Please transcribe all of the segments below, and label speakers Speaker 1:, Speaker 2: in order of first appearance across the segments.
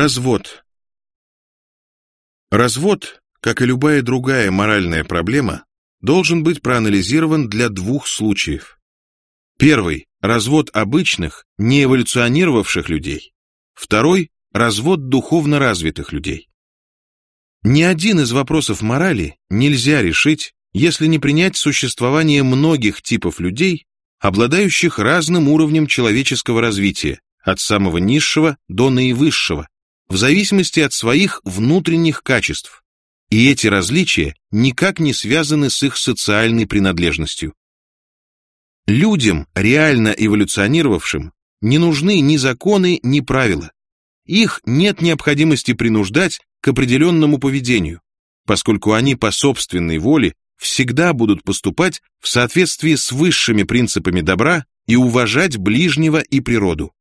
Speaker 1: Развод. Развод, как и любая другая моральная проблема, должен быть проанализирован для двух случаев. Первый – развод обычных, не эволюционировавших людей. Второй – развод духовно развитых людей. Ни один из вопросов морали нельзя решить, если не принять существование многих типов людей, обладающих разным уровнем человеческого развития, от самого низшего до наивысшего, в зависимости от своих внутренних качеств, и эти различия никак не связаны с их социальной принадлежностью. Людям, реально эволюционировавшим, не нужны ни законы, ни правила. Их нет необходимости принуждать к определенному поведению, поскольку они по собственной воле всегда будут поступать в соответствии с высшими принципами добра и уважать ближнего и природу.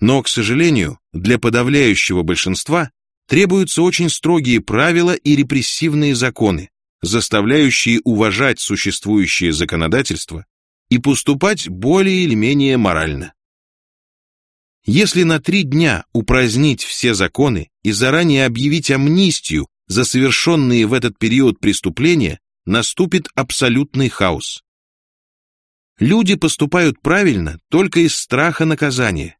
Speaker 1: Но, к сожалению, для подавляющего большинства требуются очень строгие правила и репрессивные законы, заставляющие уважать существующее законодательство и поступать более или менее морально. Если на три дня упразднить все законы и заранее объявить амнистию за совершенные в этот период преступления, наступит абсолютный хаос. Люди поступают правильно только из страха наказания,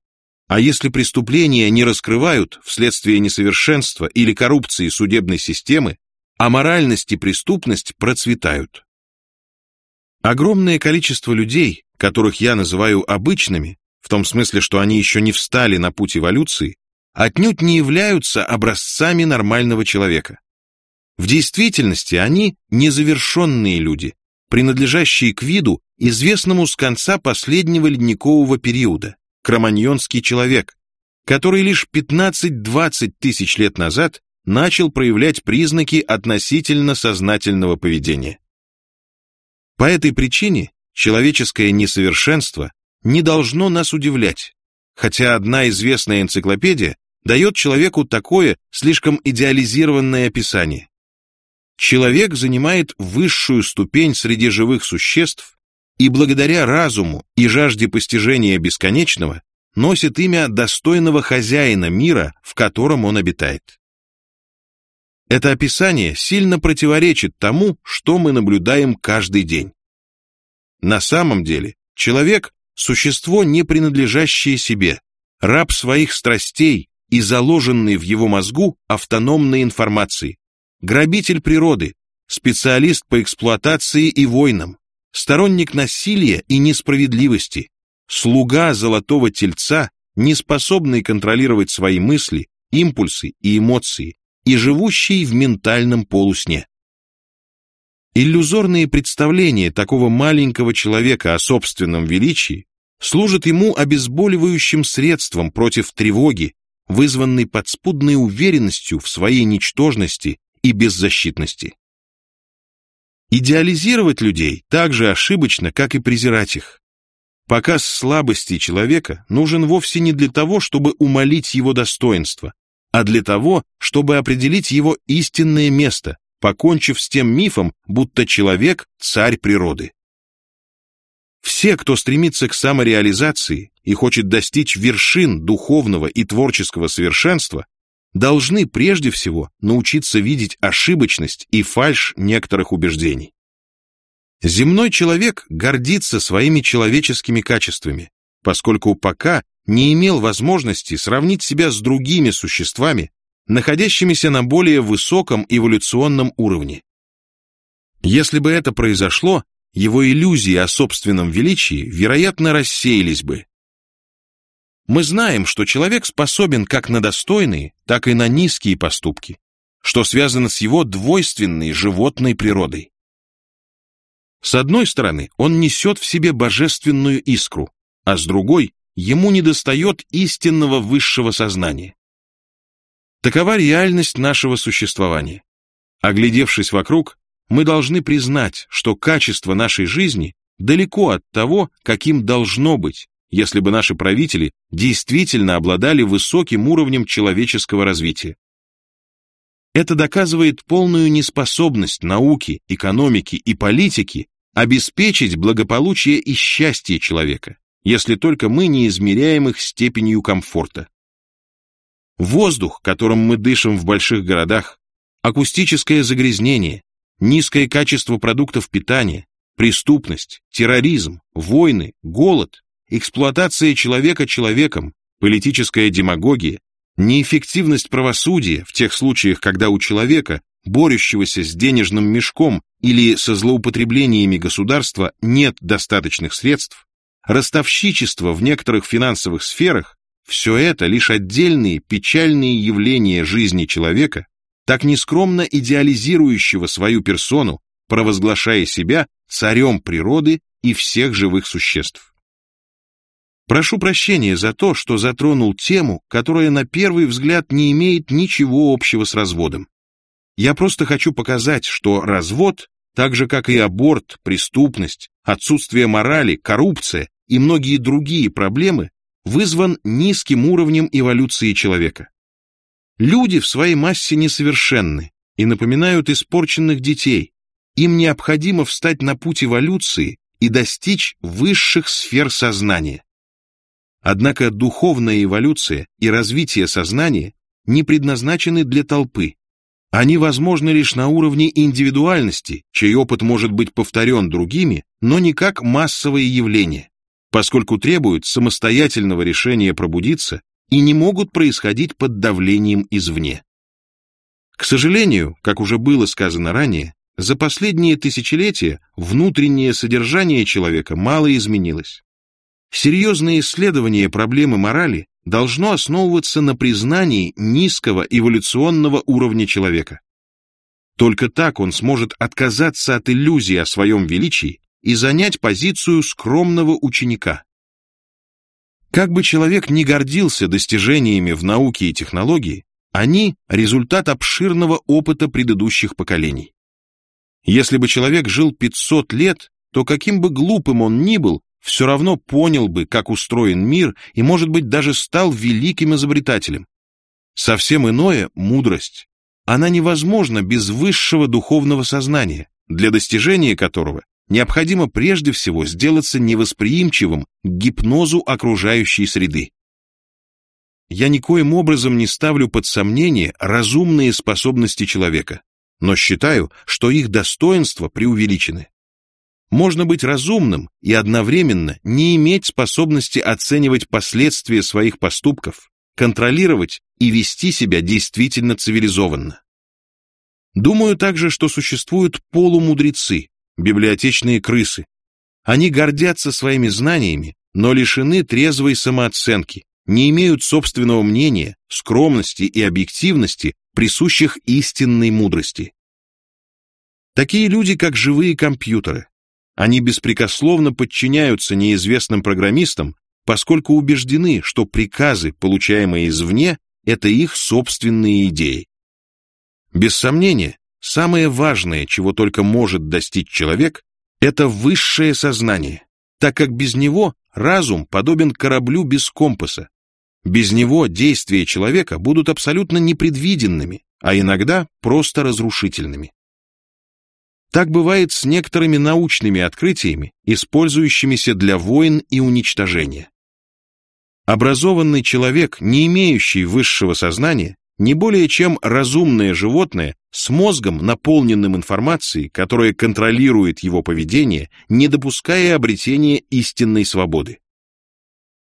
Speaker 1: а если преступления не раскрывают вследствие несовершенства или коррупции судебной системы, а моральность и преступность процветают. Огромное количество людей, которых я называю обычными, в том смысле, что они еще не встали на путь эволюции, отнюдь не являются образцами нормального человека. В действительности они незавершенные люди, принадлежащие к виду, известному с конца последнего ледникового периода, кроманьонский человек, который лишь 15-20 тысяч лет назад начал проявлять признаки относительно сознательного поведения. По этой причине человеческое несовершенство не должно нас удивлять, хотя одна известная энциклопедия дает человеку такое слишком идеализированное описание. Человек занимает высшую ступень среди живых существ и благодаря разуму и жажде постижения бесконечного носит имя достойного хозяина мира, в котором он обитает. Это описание сильно противоречит тому, что мы наблюдаем каждый день. На самом деле, человек – существо, не принадлежащее себе, раб своих страстей и заложенный в его мозгу автономной информации, грабитель природы, специалист по эксплуатации и войнам, сторонник насилия и несправедливости, слуга золотого тельца, не способный контролировать свои мысли, импульсы и эмоции, и живущий в ментальном полусне. Иллюзорные представления такого маленького человека о собственном величии служат ему обезболивающим средством против тревоги, вызванной подспудной уверенностью в своей ничтожности и беззащитности. Идеализировать людей так же ошибочно, как и презирать их. Показ слабости человека нужен вовсе не для того, чтобы умолить его достоинство, а для того, чтобы определить его истинное место, покончив с тем мифом, будто человек – царь природы. Все, кто стремится к самореализации и хочет достичь вершин духовного и творческого совершенства, должны прежде всего научиться видеть ошибочность и фальшь некоторых убеждений. Земной человек гордится своими человеческими качествами, поскольку пока не имел возможности сравнить себя с другими существами, находящимися на более высоком эволюционном уровне. Если бы это произошло, его иллюзии о собственном величии, вероятно, рассеялись бы, мы знаем, что человек способен как на достойные, так и на низкие поступки, что связано с его двойственной животной природой. С одной стороны, он несет в себе божественную искру, а с другой, ему недостает истинного высшего сознания. Такова реальность нашего существования. Оглядевшись вокруг, мы должны признать, что качество нашей жизни далеко от того, каким должно быть, если бы наши правители действительно обладали высоким уровнем человеческого развития. Это доказывает полную неспособность науки, экономики и политики обеспечить благополучие и счастье человека, если только мы не измеряем их степенью комфорта. воздух, которым мы дышим в больших городах, акустическое загрязнение, низкое качество продуктов питания, преступность, терроризм, войны, голод, эксплуатация человека человеком, политическая демагогия, неэффективность правосудия в тех случаях, когда у человека, борющегося с денежным мешком или со злоупотреблениями государства, нет достаточных средств, ростовщичество в некоторых финансовых сферах – все это лишь отдельные печальные явления жизни человека, так нескромно идеализирующего свою персону, провозглашая себя царем природы и всех живых существ. Прошу прощения за то, что затронул тему, которая на первый взгляд не имеет ничего общего с разводом. Я просто хочу показать, что развод, так же как и аборт, преступность, отсутствие морали, коррупция и многие другие проблемы, вызван низким уровнем эволюции человека. Люди в своей массе несовершенны и напоминают испорченных детей. Им необходимо встать на путь эволюции и достичь высших сфер сознания. Однако духовная эволюция и развитие сознания не предназначены для толпы. Они возможны лишь на уровне индивидуальности, чей опыт может быть повторен другими, но не как массовое явление, поскольку требуют самостоятельного решения пробудиться и не могут происходить под давлением извне. К сожалению, как уже было сказано ранее, за последние тысячелетия внутреннее содержание человека мало изменилось. Серьезное исследование проблемы морали должно основываться на признании низкого эволюционного уровня человека. Только так он сможет отказаться от иллюзии о своем величии и занять позицию скромного ученика. Как бы человек ни гордился достижениями в науке и технологии, они – результат обширного опыта предыдущих поколений. Если бы человек жил 500 лет, то каким бы глупым он ни был, все равно понял бы, как устроен мир и, может быть, даже стал великим изобретателем. Совсем иное – мудрость. Она невозможна без высшего духовного сознания, для достижения которого необходимо прежде всего сделаться невосприимчивым к гипнозу окружающей среды. Я никоим образом не ставлю под сомнение разумные способности человека, но считаю, что их достоинства преувеличены. Можно быть разумным и одновременно не иметь способности оценивать последствия своих поступков, контролировать и вести себя действительно цивилизованно. Думаю также, что существуют полумудрецы, библиотечные крысы. Они гордятся своими знаниями, но лишены трезвой самооценки, не имеют собственного мнения, скромности и объективности, присущих истинной мудрости. Такие люди, как живые компьютеры, они беспрекословно подчиняются неизвестным программистам, поскольку убеждены, что приказы, получаемые извне, это их собственные идеи. Без сомнения, самое важное, чего только может достичь человек, это высшее сознание, так как без него разум подобен кораблю без компаса. Без него действия человека будут абсолютно непредвиденными, а иногда просто разрушительными. Так бывает с некоторыми научными открытиями, использующимися для войн и уничтожения. Образованный человек, не имеющий высшего сознания, не более чем разумное животное с мозгом, наполненным информацией, которая контролирует его поведение, не допуская обретения истинной свободы.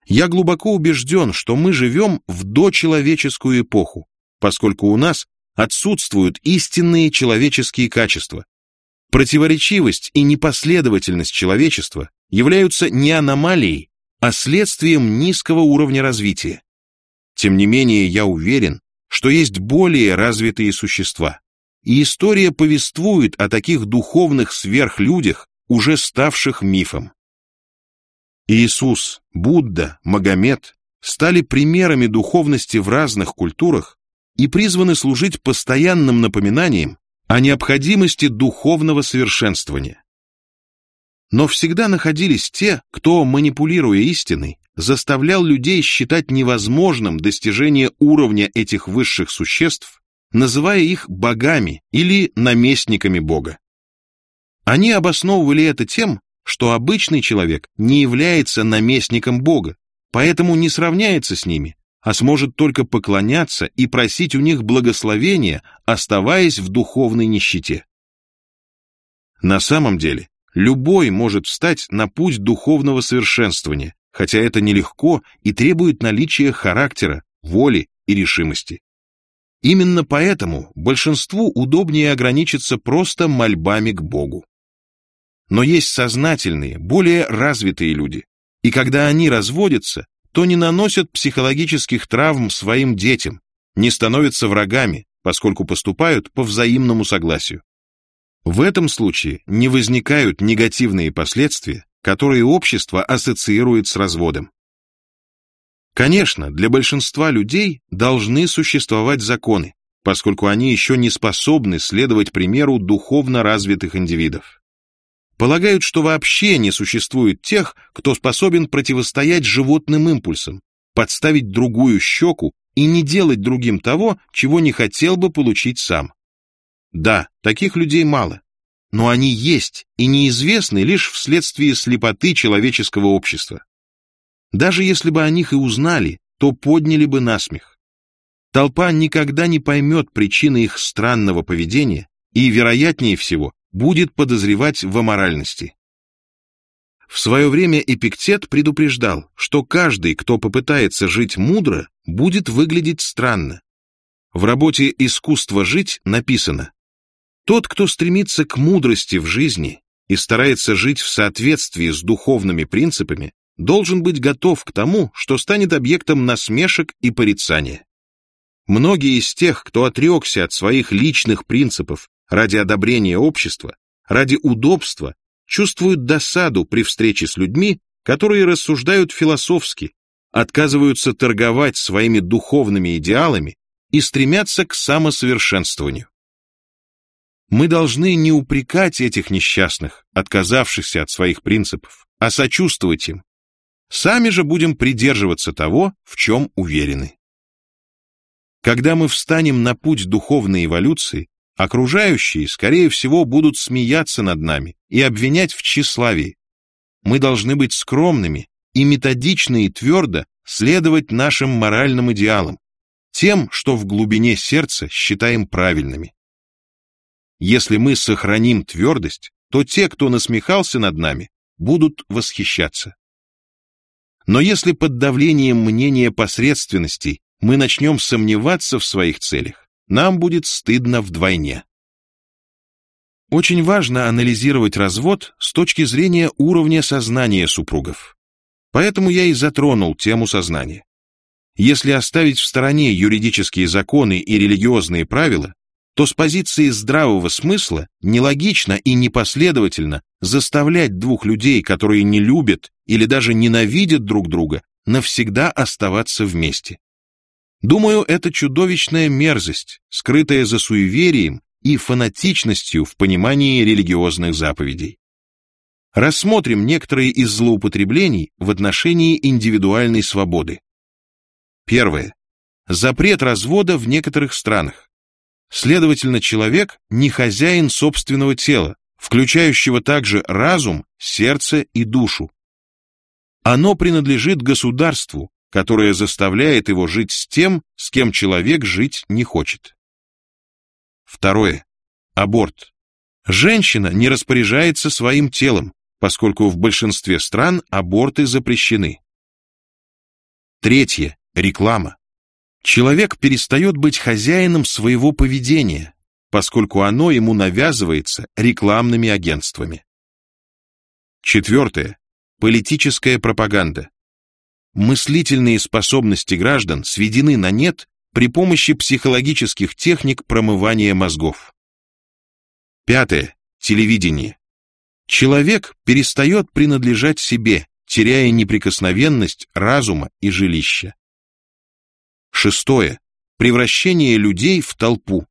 Speaker 1: Я глубоко убежден, что мы живем в дочеловеческую эпоху, поскольку у нас отсутствуют истинные человеческие качества, Противоречивость и непоследовательность человечества являются не аномалией, а следствием низкого уровня развития. Тем не менее, я уверен, что есть более развитые существа, и история повествует о таких духовных сверхлюдях, уже ставших мифом. Иисус, Будда, Магомед стали примерами духовности в разных культурах и призваны служить постоянным напоминанием о необходимости духовного совершенствования. Но всегда находились те, кто, манипулируя истиной, заставлял людей считать невозможным достижение уровня этих высших существ, называя их богами или наместниками Бога. Они обосновывали это тем, что обычный человек не является наместником Бога, поэтому не сравняется с ними, а сможет только поклоняться и просить у них благословения, оставаясь в духовной нищете. На самом деле, любой может встать на путь духовного совершенствования, хотя это нелегко и требует наличия характера, воли и решимости. Именно поэтому большинству удобнее ограничиться просто мольбами к Богу. Но есть сознательные, более развитые люди, и когда они разводятся, то не наносят психологических травм своим детям, не становятся врагами, поскольку поступают по взаимному согласию. В этом случае не возникают негативные последствия, которые общество ассоциирует с разводом. Конечно, для большинства людей должны существовать законы, поскольку они еще не способны следовать примеру духовно развитых индивидов. Полагают, что вообще не существует тех, кто способен противостоять животным импульсам, подставить другую щеку и не делать другим того, чего не хотел бы получить сам. Да, таких людей мало, но они есть и неизвестны лишь вследствие слепоты человеческого общества. Даже если бы о них и узнали, то подняли бы насмех. Толпа никогда не поймет причины их странного поведения и, вероятнее всего, будет подозревать в аморальности. В свое время Эпиктет предупреждал, что каждый, кто попытается жить мудро, будет выглядеть странно. В работе «Искусство жить» написано «Тот, кто стремится к мудрости в жизни и старается жить в соответствии с духовными принципами, должен быть готов к тому, что станет объектом насмешек и порицания. Многие из тех, кто отрекся от своих личных принципов ради одобрения общества, ради удобства, чувствуют досаду при встрече с людьми, которые рассуждают философски, отказываются торговать своими духовными идеалами и стремятся к самосовершенствованию. Мы должны не упрекать этих несчастных, отказавшихся от своих принципов, а сочувствовать им, Сами же будем придерживаться того, в чем уверены. Когда мы встанем на путь духовной эволюции, окружающие, скорее всего, будут смеяться над нами и обвинять в тщеславии. Мы должны быть скромными и методично и твердо следовать нашим моральным идеалам, тем, что в глубине сердца считаем правильными. Если мы сохраним твердость, то те, кто насмехался над нами, будут восхищаться. Но если под давлением мнения посредственностей мы начнем сомневаться в своих целях, нам будет стыдно вдвойне. Очень важно анализировать развод с точки зрения уровня сознания супругов. Поэтому я и затронул тему сознания. Если оставить в стороне юридические законы и религиозные правила, то с позиции здравого смысла нелогично и непоследовательно заставлять двух людей, которые не любят или даже ненавидят друг друга, навсегда оставаться вместе. Думаю, это чудовищная мерзость, скрытая за суеверием и фанатичностью в понимании религиозных заповедей. Рассмотрим некоторые из злоупотреблений в отношении индивидуальной свободы. Первое. Запрет развода в некоторых странах. Следовательно, человек не хозяин собственного тела, включающего также разум, сердце и душу. Оно принадлежит государству, которое заставляет его жить с тем, с кем человек жить не хочет. Второе. Аборт. Женщина не распоряжается своим телом, поскольку в большинстве стран аборты запрещены. Третье. Реклама. Человек перестает быть хозяином своего поведения, поскольку оно ему навязывается рекламными агентствами. Четвертое. Политическая пропаганда. Мыслительные способности граждан сведены на нет при помощи психологических техник промывания мозгов. Пятое. Телевидение. Человек перестает принадлежать себе, теряя неприкосновенность разума и жилища. Шестое. Превращение людей в толпу.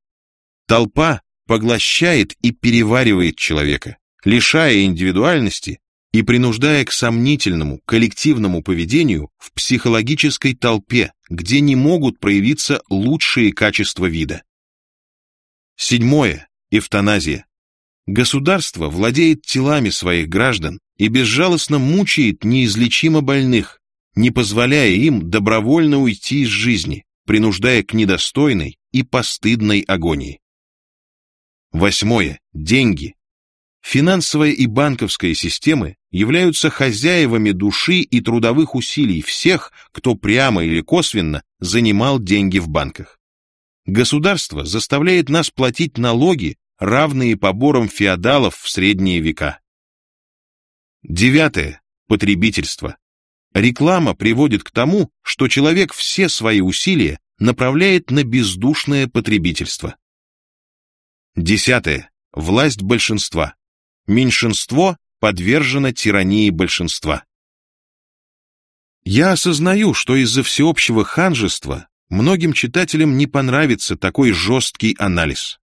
Speaker 1: Толпа поглощает и переваривает человека, лишая индивидуальности и принуждая к сомнительному коллективному поведению в психологической толпе, где не могут проявиться лучшие качества вида. Седьмое. Эвтаназия. Государство владеет телами своих граждан и безжалостно мучает неизлечимо больных, не позволяя им добровольно уйти из жизни, принуждая к недостойной и постыдной агонии. Восьмое. Деньги. Финансовая и банковская системы являются хозяевами души и трудовых усилий всех, кто прямо или косвенно занимал деньги в банках. Государство заставляет нас платить налоги, равные поборам феодалов в средние века. Девятое. Потребительство. Реклама приводит к тому, что человек все свои усилия направляет на бездушное потребительство. Десятое. Власть большинства. Меньшинство подвержено тирании большинства. Я осознаю, что из-за всеобщего ханжества многим читателям не понравится такой жесткий анализ.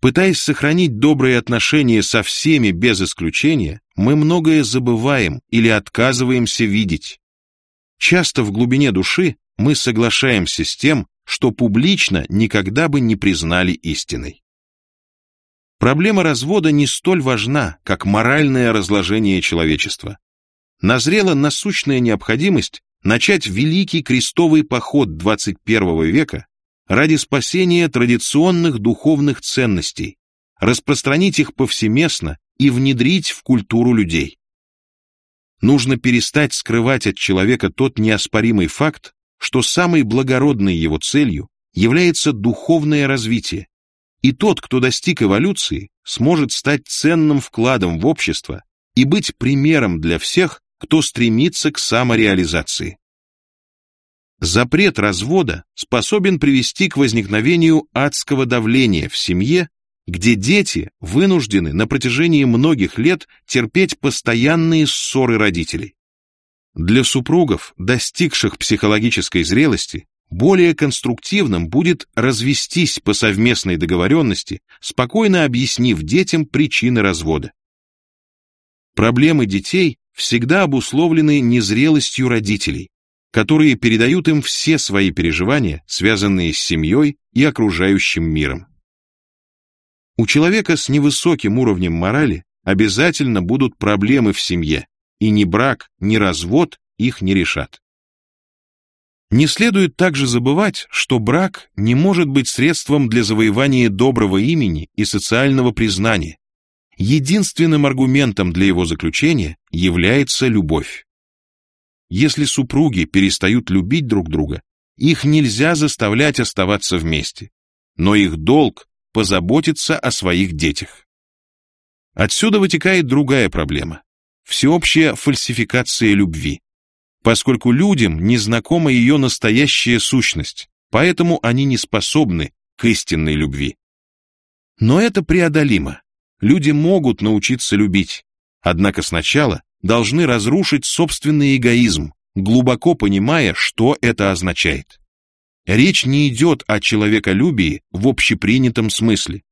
Speaker 1: Пытаясь сохранить добрые отношения со всеми без исключения, мы многое забываем или отказываемся видеть. Часто в глубине души мы соглашаемся с тем, что публично никогда бы не признали истиной. Проблема развода не столь важна, как моральное разложение человечества. Назрела насущная необходимость начать великий крестовый поход 21 века ради спасения традиционных духовных ценностей, распространить их повсеместно и внедрить в культуру людей. Нужно перестать скрывать от человека тот неоспоримый факт, что самой благородной его целью является духовное развитие, и тот, кто достиг эволюции, сможет стать ценным вкладом в общество и быть примером для всех, кто стремится к самореализации. Запрет развода способен привести к возникновению адского давления в семье, где дети вынуждены на протяжении многих лет терпеть постоянные ссоры родителей. Для супругов, достигших психологической зрелости, более конструктивным будет развестись по совместной договоренности, спокойно объяснив детям причины развода. Проблемы детей всегда обусловлены незрелостью родителей, которые передают им все свои переживания, связанные с семьей и окружающим миром. У человека с невысоким уровнем морали обязательно будут проблемы в семье, и ни брак, ни развод их не решат. Не следует также забывать, что брак не может быть средством для завоевания доброго имени и социального признания. Единственным аргументом для его заключения является любовь. Если супруги перестают любить друг друга, их нельзя заставлять оставаться вместе, но их долг – позаботиться о своих детях. Отсюда вытекает другая проблема – всеобщая фальсификация любви поскольку людям не знакома ее настоящая сущность, поэтому они не способны к истинной любви. Но это преодолимо. Люди могут научиться любить, однако сначала должны разрушить собственный эгоизм, глубоко понимая, что это означает. Речь не идет о человеколюбии в общепринятом смысле.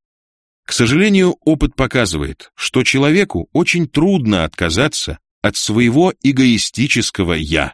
Speaker 1: К сожалению, опыт показывает, что человеку очень трудно отказаться от своего эгоистического «я».